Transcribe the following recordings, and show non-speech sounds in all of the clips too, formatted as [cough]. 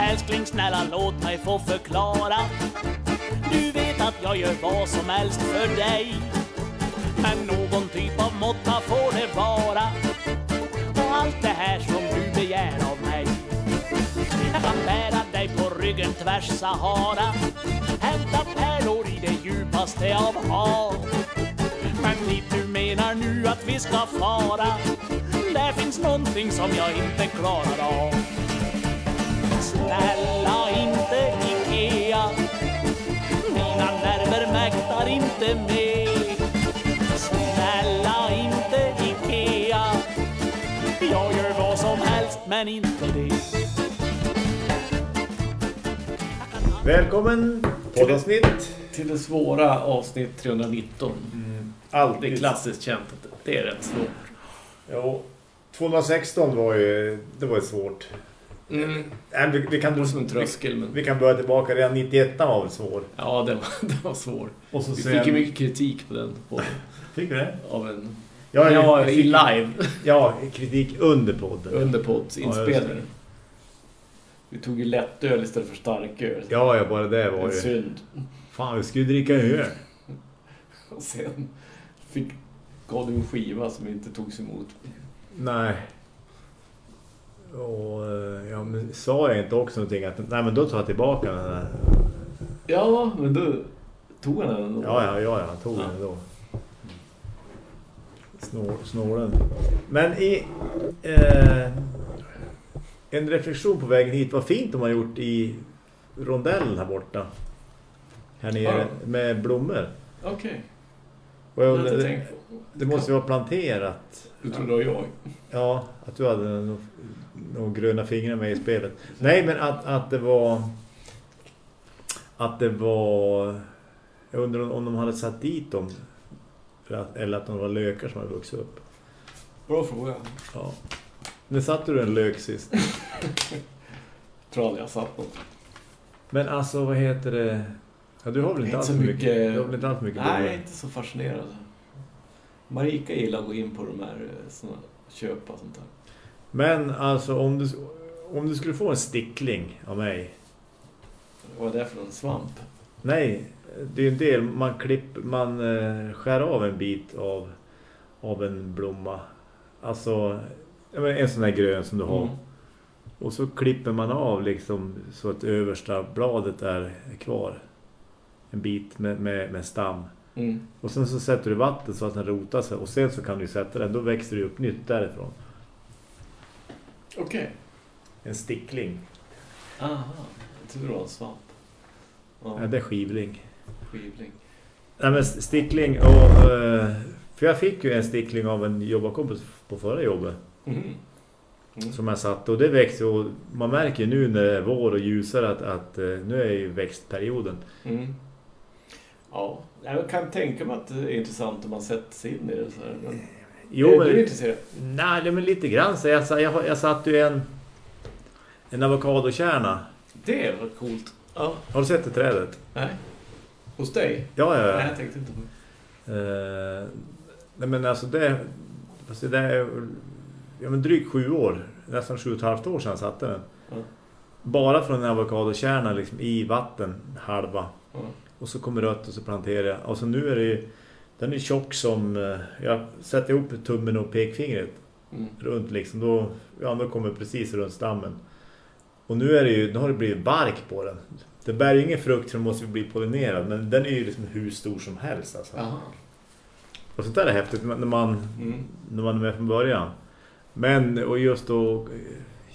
Älskling snälla låt mig få förklara. Du vet att jag gör vad som helst för dig. Men någon typ av måtta får det vara. Och allt det här som du begär av mig. Jag kan bära dig på ryggen tvärs Sahara. Hämta pärlor i det djupaste av hav dit du menar nu att vi ska fara. Där finns någonting som jag inte klarar av. Snälla inte Ikea. Mina nerver mäktar inte med. Snälla inte Ikea. Jag gör vad som helst men inte det. Välkommen poddavsnitt. Till det svåra avsnitt 319. Det är Alltid. klassiskt känt att det är rätt svårt. Jo. 216 var ju, det var ju svårt. Mm. Äh, vi, vi, kan, Som en tröskel. vi, Men... vi kan börja tillbaka. Redan 91 var väl svår. Ja, det var, [laughs] det var svår. Och så Vi sen- fick ju mycket kritik på den. På, [laughs] Fick vi det? av en... Ja, Ja, jag i fick- live. Ja, kritik under podden. Under podds Ja. Vi tog ju lättöl istället för starköl. Ja, ja, bara det var En ju... synd. Fan, vi skulle dricka öl. [laughs] Och sen fick gav du en skiva som inte togs emot. Nej. Och, eh, ja, men sa jag inte också någonting att, nej men då tar jag tillbaka den där. Ja, men då tog han den ändå. Ja, ja, ja, han tog Ja. den då. Snår, snålen. Men i eh, en reflektion på vägen hit, vad fint de har gjort i rondellen här borta. Här nere Ja. med blommor. Okej. Och Det jag, jag inte det, det måste ju vara planterat. Du trodde det var jag. Ja, att du hade några gröna fingrar med i spelet. Nej, men att, att det var... Att det var... Jag undrar om de hade satt dit dem. Eller att de var lökar som hade vuxit upp. Bra fråga. Ja. Nu satte du en lök sist. [laughs] Tror aldrig jag satt något. Men alltså, vad heter det? Ja, du har väl inte, Inte alls mycket... mycket- Du har väl inte alls mycket Nej, blommor? inte så fascinerad. Marika gillar att gå in på de här eh, såna, köpa och sånt där. Men alltså, om du, om du skulle få en stickling av mig. Vad är det för någon svamp? Nej, det är en del. Man, klipp, man eh, skär av en bit av, av en blomma. Alltså, jag en sån här grön som du har. Mm. Och så klipper man av liksom så att översta bladet är kvar. En bit med, med, med stam. Mm. Och sen så sätter du vatten så att den rotar sig. Och sen så kan du sätta den. Då växer det upp nytt därifrån. Okej. En stickling. Aha, jag trodde det var en svamp. Ja, Ja, det är skivling. skivling. Nej men stickling och... eh, För jag fick ju en stickling av en jobbarkompis på förra jobbet. Mm. Mm. Som jag satt och det växer och man märker ju nu när det är vår och ljusare att, att eh, nu är ju växtperioden. Mm. Ja, jag kan tänka mig att det är intressant om man sätter sig in i det. Så här. Men, Jo är du men, intresserad? nej, men lite grann så jag, jag, jag satt ju en en avokadokärna. Det var coolt. Ja, Har du sett det trädet? nej. Hos dig? Ja, ja, Nej, ja. jag tänkte inte på det. Eh, nej men alltså det, alltså det är ja, men drygt sju år, nästan sju och ett halvt år sedan satte den. Ja. Bara från en avokadokärna liksom i vatten halva. Ja. Och så kommer rött och så planterar jag. Och så nu är det den är tjock som, eh, jag sätter ihop tummen och pekfingret Mm. runt liksom. Då, ja, då kommer precis runt stammen. Och nu är det ju, nu har det blivit bark på den. Den bär ju ingen frukt för den måste bli pollinerad. Men den är ju liksom hur stor som helst alltså. Jaha. Och sånt där är häftigt när man, Mm. när man är med från början. Men, och just då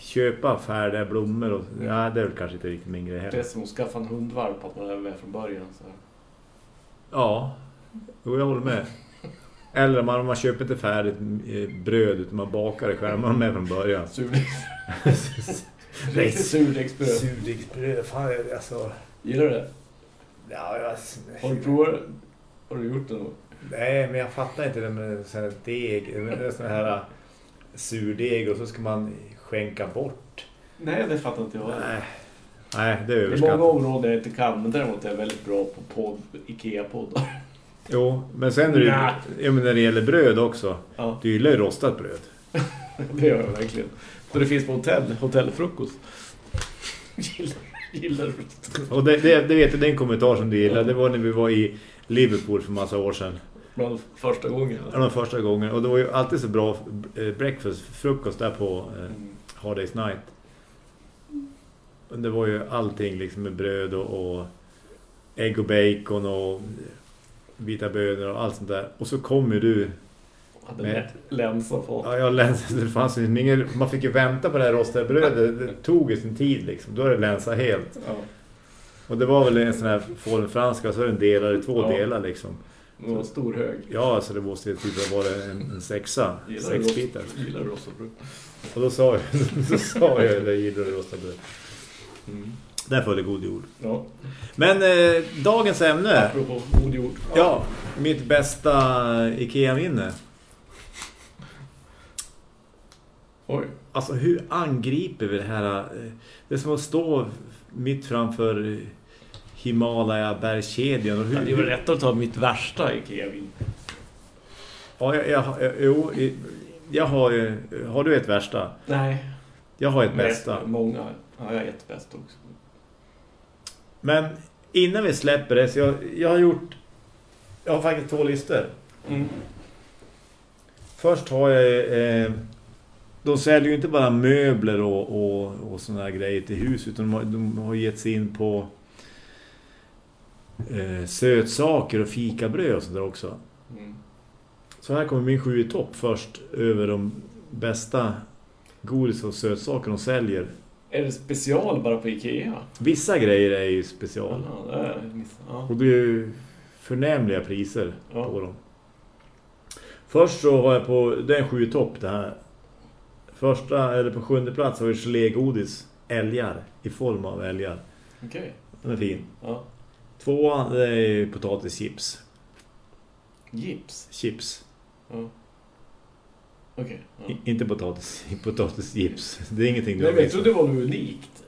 köpa färdiga blommor och, ja, det är väl kanske inte riktigt min grej Det är heller. som att skaffa en hundvalp att man är med från början. Så. här. Ja, jo, jag håller med. Eller man, om man köper inte färdigt eh, bröd utan man bakar det själv, man är med från början. [laughs] Riktigt surdegsbröd. Surdegsbröd, fan alltså... Gillar du det? Ja, jag, Har du provat? Har du gjort det någon? Nej, men jag fattar inte det med sån här deg, med sån här äh, surdeg och så ska man skänka bort. Nej, det fattar inte jag. Nej, Nej det är Det är många överskattat. områden jag inte kan, men däremot är jag väldigt bra på podd, Ikea-poddar. Jo, men sen är det, Nej. ja, men när det gäller bröd också. Ja, Du gillar ju rostat bröd. [laughs] det gör jag verkligen. Så det finns på hotell, hotellfrukost. [laughs] gillar, gillar du Och det, det, det vet jag, den kommentar som du gillar. Det var när vi var i Liverpool för massa år sedan. bland första gången? Det var första gången. Och det var ju alltid så bra eh, breakfast, frukost där på eh, Mm. Hard Day's Night. Och Det var ju allting liksom med bröd och, och ägg och bacon och vita bönor och allt sånt där. Och så kommer du... Hade Med- med länsa på. Ja, jag länsade, det fanns ju ingen, man fick ju vänta på det här rostade brödet. Det tog ju sin tid liksom. Då är det länsa helt. Ja, Och det var väl en sån här fåren franska så är den delad i två Ja. delar liksom. Det var en stor hög. Ja, alltså det måste ju typ ha varit en, en sexa. Gillar sex du bitar. rost- Gillar du rostat bröd? Och då sa jag, [laughs] så sa jag det gillar du rostade bröd. Mm. Där föll det god jord. Ja, Men eh, dagens ämne. apropå god jord. Ja, mitt bästa Ikea-minne. Oj. Alltså hur angriper vi det här? eh, Det är som att stå mitt framför Himalaya-bergskedjan. Och hur, Det är väl rätt att ta mitt värsta Ikea-vin. Ja, jag, jag, jag, jo, jag har ju... Har du ett värsta? Nej. Jag har ett bästa. Många. Ja, jag har ett bästa också. Men innan vi släpper det så jag, jag har gjort... Jag har faktiskt två listor. Mm. Först har jag... Eh, de säljer ju inte bara möbler och, och, och här grejer till hus utan de har, de har gett sig in på eh, sötsaker och fikabröd och sådär också. Mm. Så här kommer min sju i topp först över de bästa godis och sötsaker de säljer. Är det special bara på Ikea? Vissa grejer är ju special. Ja, det är ja. Och det är ju förnämliga priser Ja. på dem. Först så har jag på, det är en sju i topp det här. Första, eller på sjunde plats har vi gelégodis. Älgar, i form av älgar. Okej. Den är fin. Ja. Tvåan, det är potatischips. Gips. Chips. Ja. Okej. Ja. I, inte potatis, [laughs] potatischips. Det är ingenting du Nej, har men jag trodde det var något unikt.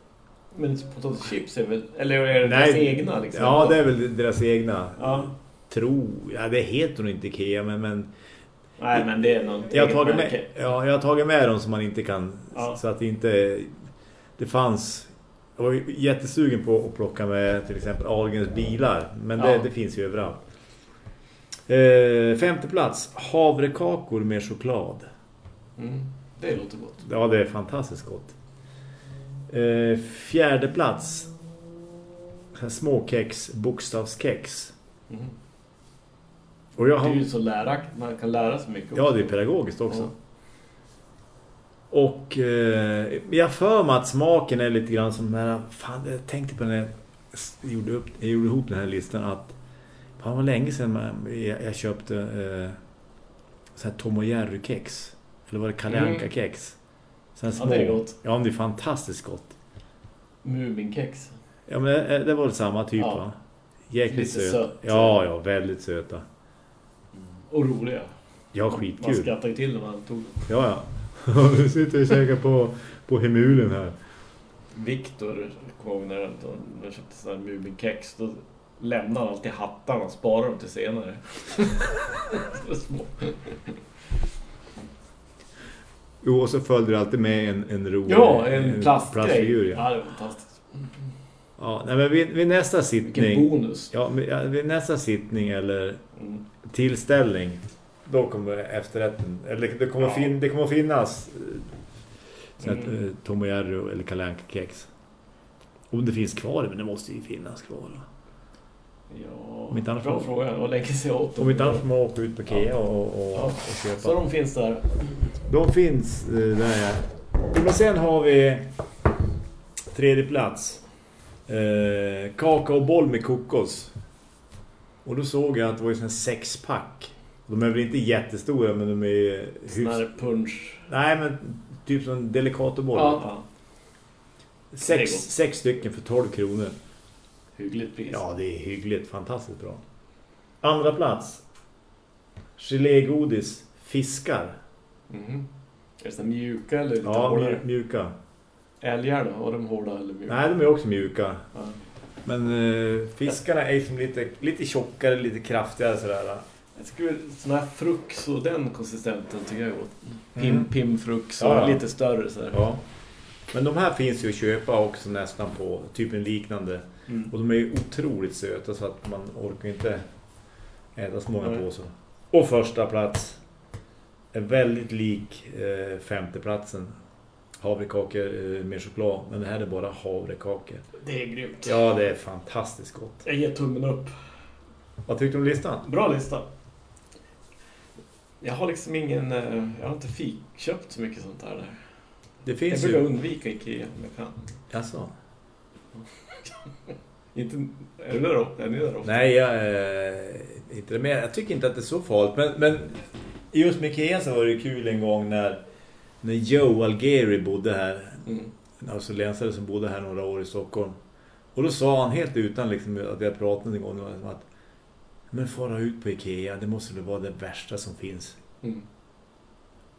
Men potatischips är väl... Eller är det Nej. deras egna liksom? Ja, det är väl deras egna. Ja. Tro, ja det heter nog inte Ikea men, men Nej, men det är något jag, har tagit med, ja, jag har tagit med dem som man inte kan Ja. så att det inte det fanns jag var jättesugen på att plocka med till exempel Ahlgrens bilar men det, Ja. det finns ju överallt. Eh, femte plats, havrekakor med choklad. Mm. Det låter gott. Ja, det är fantastiskt gott. Eh, fjärde plats, så här små kex, bokstavskex. Mm. Och jag Det är har ju så läraktigt. Man kan lära sig mycket Ja, också. det är pedagogiskt också. Ja. Och eh, jag för mig att smaken är lite grann som den här... Fan, jag tänkte på när jag gjorde, upp, jag gjorde ihop den här listan att... Fan, det var länge sedan man, jag, jag köpte eh, så här Tom och Jerry kex. Eller var det Kalle Mm. Kex? Så här Ja, små. det är gott. Ja, men det är fantastiskt gott. Muminkex. Ja, men eh, det var väl samma typ Ja. va? Jäkligt söt. sött. Ja, ja, väldigt söta. Och roliga. Ja, Man skitkul. skrattar ju till när man tog dem. Ja, ja. Nu sitter vi säkert på, på hemulen här. Viktor kom ihåg när han köpte sådana här Muminkex. Då lämnade han alltid hattarna och sparade dem till senare. Jo, och så följde det alltid med en, en rolig Ja, en plastgrej. plastfigur. Ja. Ja, det var fantastiskt. Ja, nej, men vid, vid nästa Vilken sittning bonus. ja, men, ja, vid nästa sittning eller Mm. tillställning då kommer efterrätten eller det kommer, Ja. fin, det kommer finnas eh, så att, Mm. eh, Tom och Jerry eller Kalle kex. Om det finns kvar, men det måste ju finnas kvar. va? Ja, Om inte annars bra får- fråga. Och länge sig åt. Om inte annars får man åka ut på Ikea och, och, Ja. och Så köpa. de finns där. De finns eh, där ja. Men sen har vi tredje plats. Eh, kakaoboll med kokos. Och då såg jag att det var ju en sexpack. De är väl inte jättestora men de är här punch. Nej men typ som delicatoboll. Ja. ja. Sex, sex stycken för 12 kronor. Hyggligt pris. Ja, det är hyggligt. Fantastiskt bra. Andra plats. Gelégodis. Fiskar. Mhm. Är det mjuka eller lite Ja, hårdare? mju- mjuka. Älgar då? Var de hårda eller mjuka? Nej, de är också mjuka. Ja. Men eh, fiskarna är som lite, lite tjockare, lite kraftigare sådär. Jag skulle, sån här frux och den konsistenten tycker jag är gott. Pim, Mm. pimfrux och Ja, lite större så här. Ja. Men de här finns ju att köpa också nästan på typ en liknande. Mm. Och de är ju otroligt söta så att man orkar inte äta så många Nej. påsar. Och första plats är väldigt lik eh, femteplatsen. Havrekakor eh, med choklad. Men det här är bara havrekakor. Det är grymt. Ja, det är fantastiskt gott. Jag ger tummen upp. Vad tyckte du om listan? Bra lista. Jag har liksom ingen... eh, Jag har inte fik köpt så mycket sånt här. Det Jag finns brukar ju... undvika Ikea om jag kan. Alltså. [laughs] Inte, är du där ofta? Är ni där ofta? Nej, jag, eh, inte det. Men jag tycker inte att det är så farligt. Men, men just med Ikea så var det kul en gång när, när Joe Algeri bodde här. Mm. Alltså länsare som bodde här några år i Stockholm. Och då sa han helt utan liksom, att jag pratade en gång om att men fara ut på Ikea, det måste väl vara det värsta som finns. Mm.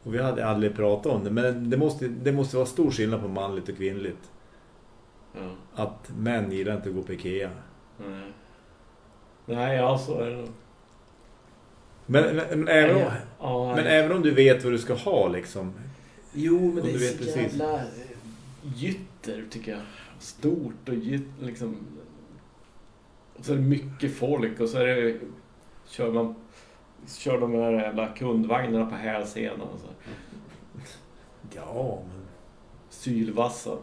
Och vi hade aldrig pratat om det, men det måste, det måste vara stor skillnad på manligt och kvinnligt. Ja. Att män gillar inte att gå på Ikea. Nej. Nej, ja så är det nog. Men, men, men, även, om, Ja, men även om du vet vad du ska ha liksom. Jo, men det är vet så precis. jävla eh, gytter tycker jag. Stort och gytt, liksom. Och så är det mycket folk och så är det, kör man kör de här jävla kundvagnarna på hälsenan och så. Ja, men... Sylvassa.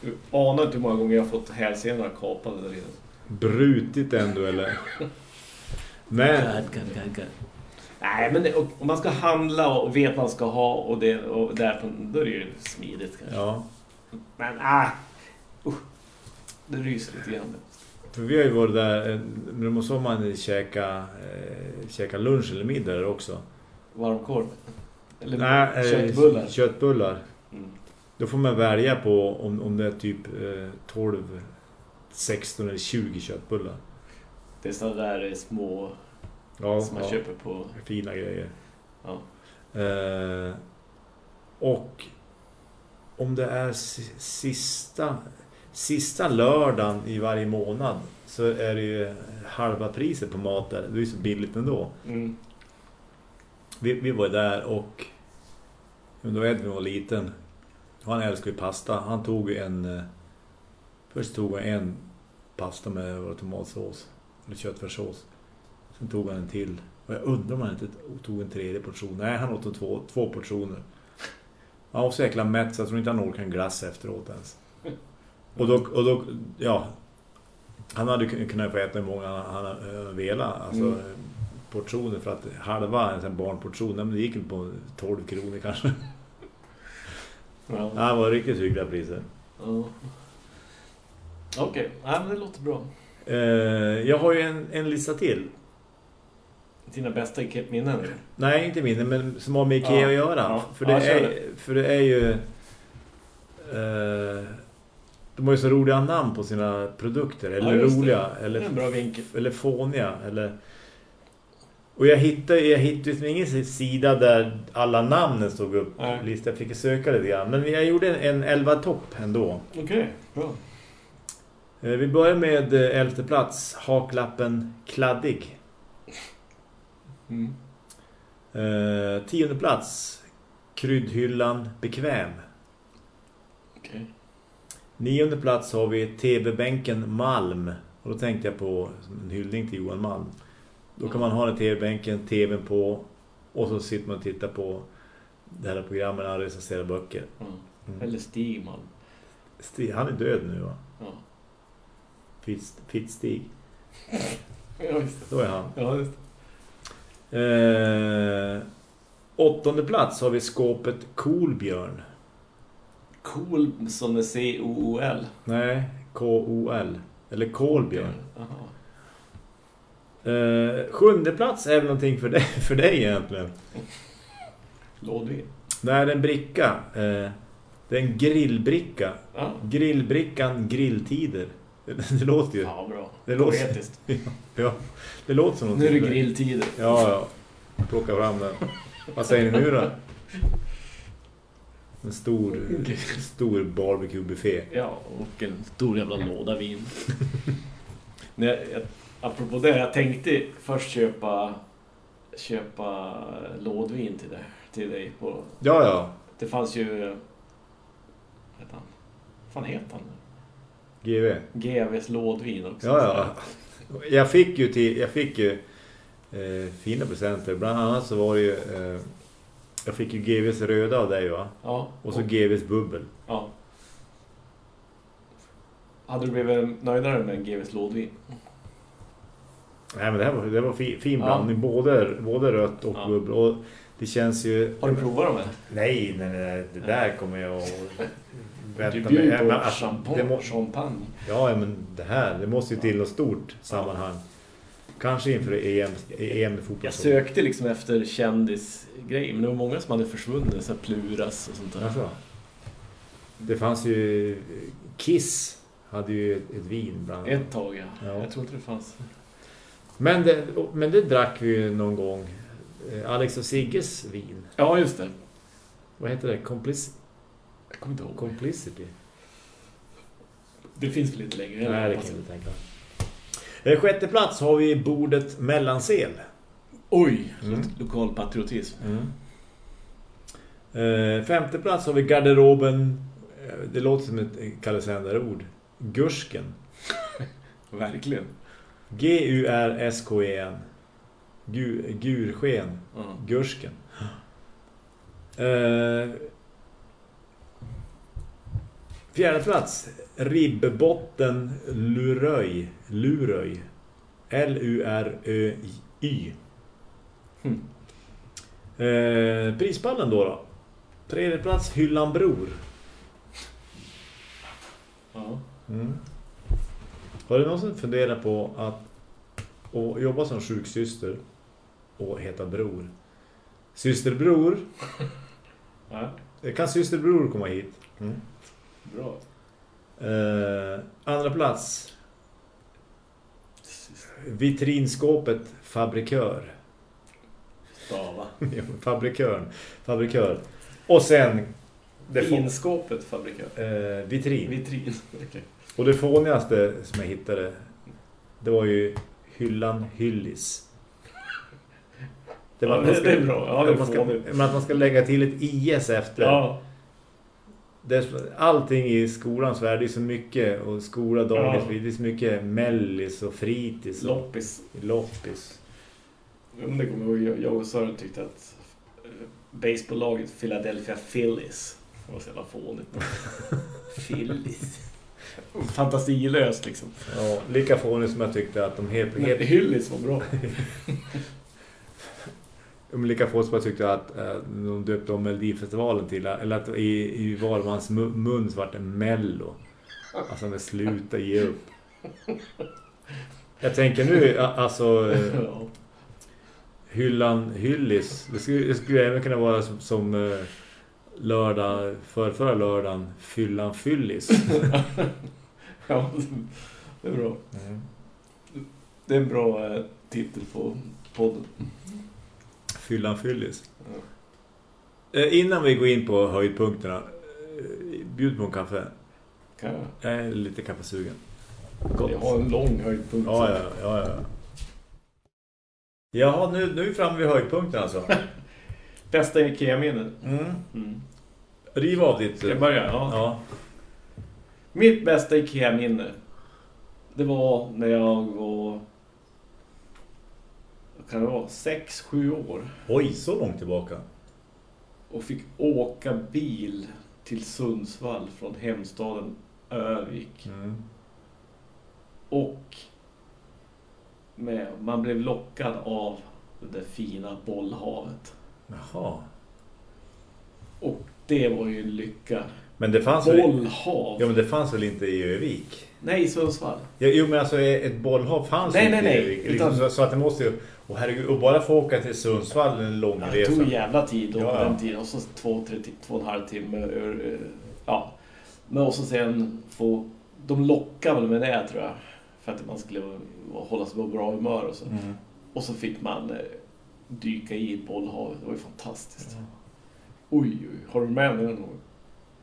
Du anar inte hur många gånger jag har fått hälsenorna kapade där inne. Brutit ändå eller? Men... Nej, men det, om man ska handla och vet vad man ska ha och, det, och därför, då är det ju smidigt kanske. Ja. Men ah, usch, det ryser lite grann. För vi har ju varit där, eh, men då måste man käka, eh, käka lunch eller middag där också. Varmkorv. Eller Nej, eh, köttbullar. Köttbullar. Mm. Då får man välja på om, om det är typ eh, 12, 16 eller 20 köttbullar. Det är sådana där små Ja, som man ja, köper på... fina grejer. Ja. Eh, och om det är si- sista, sista lördagen i varje månad så är det ju halva priset på mat där. Det är ju så billigt ändå. Mm. Vi, vi var där och då Edvin var liten. Han älskar ju pasta. Han tog en eh, först tog han en pasta med tomatsås eller köttfärssås. Sen tog han en till. Och jag undrar om han inte tog en tredje portion. Nej, han åt två, två portioner. Han var så jäkla mätt så jag tror inte han orkar en glass efteråt ens. Och då, och då ja, han hade kun- kunnat få äta hur många han, uh, velat. Alltså Mm. portioner för att halva en sån barnportion, men det gick väl på 12 kronor kanske. Ja. Ja, det var riktigt hyggliga priser. Ja. Okej, ja, men det låter bra. Eh, jag har ju en, en lista till. Dina bästa minnen? Nej, inte mindre, men som har med Ikea Ja. att göra. Ja. För, det Ja, är, för det är ju... Eh, de har ju så roliga namn på sina produkter. Eller Ja, roliga, eller, bra vinkel. eller fåniga. Eller... Och jag hittade, jag hittade liksom ingen sida där alla namnen stod upp. Nej. Jag fick söka lite grann. Men jag gjorde en, en 11 topp ändå. Okej, bra. Eh, Vi börjar med eh, elfte plats. Haklappen kladdig. Mm. Eh, tionde plats. Kryddhyllan bekväm. Nionde plats har vi TV-bänken Malm. Och då tänkte jag på en hyllning till Johan Malm. Då kan man ha den TV-bänken, TVn på och så sitter man och tittar på det här programmet när han recenserar böcker. Mm. Eller Stigman. Stig, han är död nu va? Ja. Ja, just det. Då är han. Ja, just det. Eh, åttonde plats har vi skåpet Coolbjörn. Cool som med C-O-O-L. Nej, K-O-L. Eller Kolbjörn. Jaha. Eh, sjunde plats är väl någonting för dig, för dig egentligen. Lådvin. Det är en bricka. Eh, det är en grillbricka. Ja. Grillbrickan grilltider. Det, det låter ju. ja, bra. Det låter- Poetiskt. [laughs] Ja, det låter som Nu är någonting. det grilltider. Ja, ja. Plocka fram den. Vad säger ni nu då? En stor, [laughs] stor barbecue-buffé. Ja, och en stor jävla låda vin. [laughs] När jag, apropå det, jag tänkte först köpa köpa lådvin till dig, till dig på... Ja, ja. Det fanns ju... Vad han? Fan heter han? GV. GVs lådvin också. Ja, ja. Jag fick ju, till, jag fick ju eh, fina presenter. Bland annat så var det ju... Eh, jag fick ju GVs röda av dig va? Ja. Och så GVs bubbel. Ja. Hade du blivit nöjdare med en GVs lådvin? Nej men det här var, det var fin, fin Ja. blandning. Både, både rött och Ja. bubbel. Och det känns ju... Har du provat dem? Nej, nej, nej. Det där kommer jag att [laughs] Du vänta bjuder med. på alltså, champagne. må, champagne. ja, men det här, det måste ju till något stort sammanhang. Kanske inför EM, EM i fotboll. Jag sökte liksom efter kändisgrejer, men det var många som hade försvunnit, så pluras och sånt där. Alltså, det fanns ju... Kiss hade ju ett, vin bland annat. Ett tag, ja. Ja. Jag tror inte det fanns. Men det, men det drack vi ju någon gång. Eh, Alex och Sigges vin. Ja, just det. Vad heter det? Complic Jag kommer inte ihåg. Complicity? Det finns väl lite längre. Nej, det kan jag inte tänka. Eh, Sjätte plats har vi bordet Mellansel. Oj, Mm. lokal patriotism. Eh, femte plats har vi garderoben. eh, Det låter som ett kalendärord. Gursken. [laughs] Verkligen. G-U-R-S-K-E-N. Gu- Gursken. Ja. Gursken. Eh, fjärde plats. Ribbbotten Luröj. Luröj. L-U-R-Ö-Y. Hmm. Eh, prispallen då då. Tredje plats Hyllan Bror. Ja. Mm. Har du någonsin funderat på att, att jobba som sjuksyster och heta bror? Systerbror. [laughs] ja. Kan systerbror komma hit? Bra. Eh, andra plats. Vitrinskåpet Fabrikör. Stava. [laughs] Ja, Fabrikörn. Fabrikör. Och sen det Vinskåpet fabrikör. eh, vitrin. Vitrin. [laughs] Okej. Och det fånigaste som jag hittade det var ju hyllan hyllis. Ja, att man det- det är bra. Ja, det man, ska, men att man ska lägga till ett IS efter. Ja. Allting i skolans värld är så mycket och skola, dagis, Ja. det är så mycket mellis och fritids och Loppis. loppis. Men det kommer jag ihåg. Jag och Sören tyckte att eh, baseballlaget Philadelphia Phillies var så jävla fånigt. [laughs] Phillies. Fantasilöst liksom. Ja, lika fånigt som jag tyckte att de helt, Men Hyllis var bra. [laughs] lika fånigt som jag tyckte att eh, de döpte om Melodifestivalen till eller att i, i var mans mu- mun så vart det mello. Alltså men sluta ge upp. Jag tänker nu, alltså eh, hyllan hyllis. Det skulle, det skulle även kunna vara som, som eh, lördag, för förra lördagen, fyllan fyllis. [laughs] ja, det är bra. Det är en bra eh, titel på podden. Fyllan fyllis. Ja. Eh, innan vi går in på höjdpunkterna, eh, bjud på en kaffe. Kan jag? Jag är lite kaffesugen. Jag har en lång höjdpunkt. Ja, ja, ja, ja. Jaha, nu, nu är vi framme vid höjdpunkten alltså. [laughs] Bästa Ikea-minnet. Mm. Mm. Riv av ditt... Ska jag börja? Ja. Ja. Mitt bästa Ikea-minne. Det var när jag var... Kan det vara? Sex, sju år. Oj, så långt tillbaka. Och fick åka bil till Sundsvall från hemstaden Övik. Mm. Och med, man blev lockad av det där fina bollhavet. Jaha. Och det var ju en lycka. Men det fanns väl... Bollhav? Ja, men det fanns väl inte i Övik? Nej, i Sundsvall. Ja, jo, men alltså ett bollhav fanns Nej, ju nej, inte nej, i Övik. Liksom, utan- så, så att det måste ju... Och herregud, och bara få åka till Sundsvall en lång Ja, det tog resa. en jävla tid då, Ja, ja. den tiden. Och så två, tre, två och en halv timme. eh, Ja. Men också sen få... De lockade väl med det tror jag. För att man skulle hålla sig på bra humör och så. Mm. Och så fick man eh, dyka i bollhavet. Det var ju fantastiskt. Ja. Oj, oj. Har du med dig någon gång?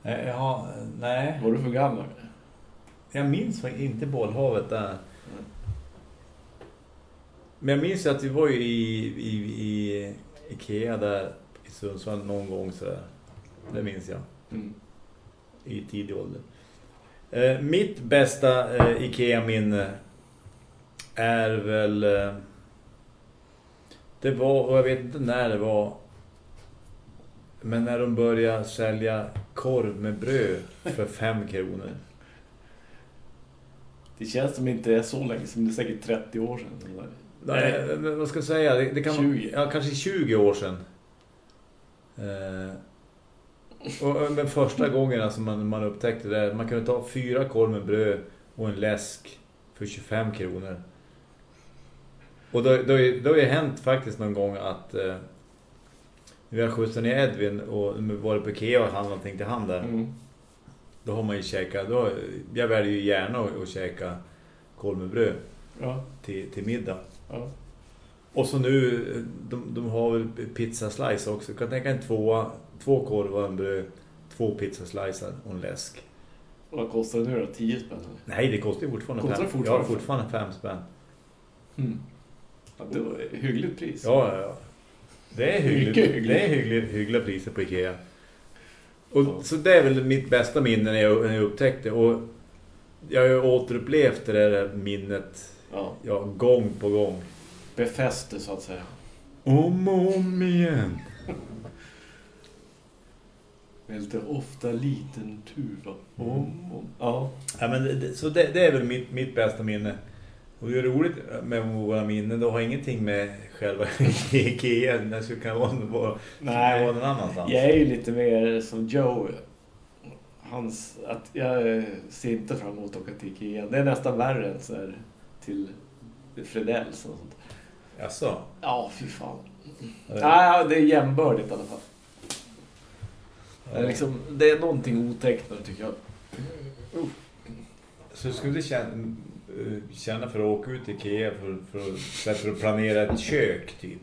Eh, Ja, nej. Var du för gammal? Jag minns inte bollhavet där. Men jag minns ju att vi var ju i, i, i Ikea där i Sundsvall någon gång sådär. Det minns jag. Mm. I tidig ålder. Eh, mitt bästa eh, Ikea-minne är väl... Eh, det var, och jag vet inte när det var, men när de började sälja korv med bröd för [laughs] fem kronor. Det känns som inte är så länge som det är säkert 30 år sedan. Nej, men vad ska jag säga? Det, det kan 20. Ja, kanske 20 år sedan. Eh, och, men första gången alltså man, man upptäckte det, man kunde ta fyra korv med bröd och en läsk för 25 kronor. Och då, då, då har det hänt faktiskt någon gång att eh, vi har skjutsat ner Edvin och varit på Ikea och handlat någonting till han där. Mm. Då har man ju käkat, då, jag väljer ju gärna att, att käka korv med bröd Ja, till, till middag. Ja. Och så nu, de, de har väl pizza slice också. Du kan tänka en två, två korvar, en bröd, två pizza slicer och en läsk. Vad kostar det nu då? 10 spänn? eller? Nej, det kostar ju fortfarande Kostar fem. det fortfarande? Ja, fortfarande fem spänn. Mm. Ja, det var ett hyggligt pris. Ja, ja. Det är hyggligt. Det är hyggligt, hyggliga priser på Ikea. Och, Ja. Så det är väl mitt bästa minne när jag, när jag upptäckte. Och jag har ju återupplevt det där minnet Ja, ja, gång på gång. befäste så att säga. Om och om igen. Väldigt ofta liten tuva. Om, om. Ja. Ja, men det, det- så det, det är väl mitt, mitt bästa minne. Och det är roligt med våra minnen. Det har ingenting med själva [laughs] Ikea. Det skulle kunna vara, vara, Nej. vara någon annanstans. Jag är ju lite mer som Joe. Hans, att jag ser inte fram emot att åka till Ikea. Det är nästan värre än så här till Fredells och sånt. Jaså? Ja, fy fan. Ja. Nej, det är jämbördigt i alla fall. Det är, liksom, det är någonting otäckt där, tycker jag. Så du skulle känna, eh, känna för att åka ut till Ikea för, för, att- för att planera ett kök typ?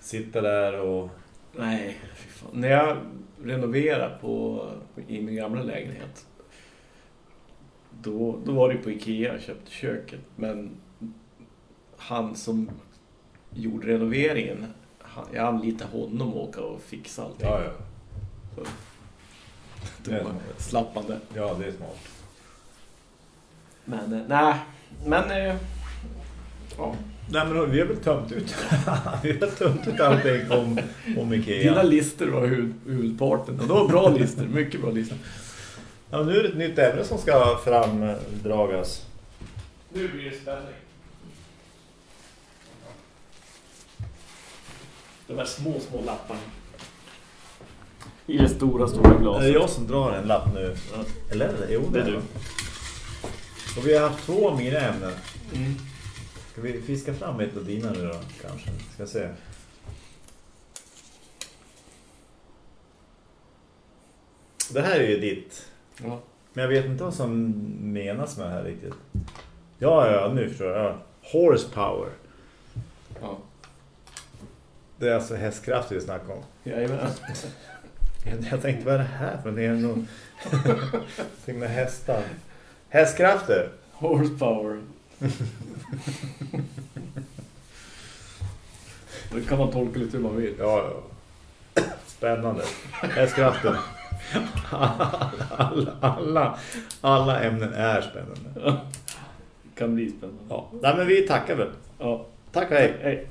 Sitta där och... Nej, fy fan. När jag renoverade på, i min gamla lägenhet då, då var det på Ikea och köpte köket. Men han som gjorde renoveringen, han, jag anlitade honom att åka och fixa allting. Ja, ja. Så, Det är slapp man det. Ja, det är smart. Men eh, nej, men eh, ja. Nej, men vi har väl tömt ut. [laughs] vi har tömt ut allting om, om Ikea. Dina lister var huvud, huvudparten. Och det var bra lister, mycket bra lister. Ja, nu är det ett nytt ämne som ska framdragas. Nu blir det spänning. De här små, små lapparna. I det stora, stora Det är glaset. jag som drar en lapp nu. Eller är det? Jo, Det är du. Och vi har haft två av mina ämnen. Mm. Ska vi fiska fram ett av dina nu då, kanske? Ska se. Det här är ju ditt. Ja. Men jag vet inte vad som menas med det här riktigt. Ja, ja, nu förstår jag. Ja. Horsepower. Ja. Det är alltså hästkrafter vi snackar om. Jajamän. [laughs] Jag, tänkte, vad är det här för någonting? Är det någon- någonting med hästar? Hästkrafter. Horsepower. [laughs] Det kan man tolka lite hur man vill. Ja, ja. Spännande. Hästkrafter. Alla, alla, alla ämnen är spännande. Kan bli spännande. Ja. Nej, men vi tackar väl. Ja. Tack och hej. Hej.